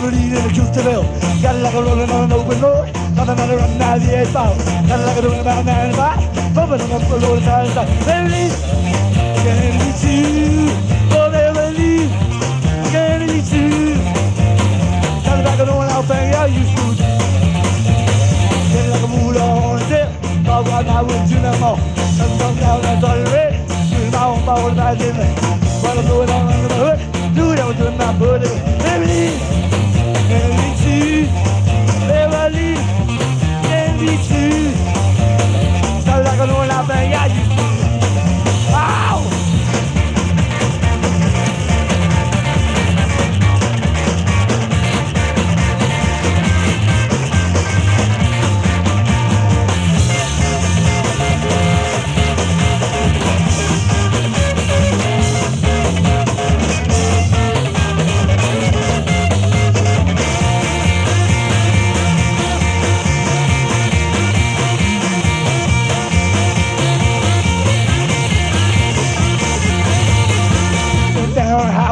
believe in the truth to will. Got like a rolling on an open road. Nothing under a 98 bow. Got like a rolling about 95. Bumping on up the road side to side. Baby, can be true. Oh, they believe. Can be true. Sounds like an old out thing I used to. Get like a moolah on a dip. Talk about my woods in the mall. Come down and start it red. Do my own power back in there. While I'm blowing on under the hood. Do it, I'm doing my booty.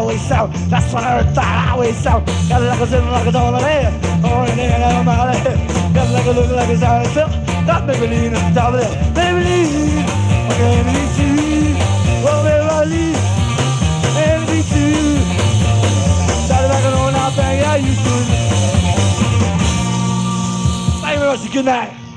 Highway south. That's when I heard that highway south. Got like a sitting like a dollar there. Or an my head. Got like a look like it's out of. That Maybelline on top of that. Maybelline, I can't be too. Like an old out thing I used to. Thank you very much. Good night.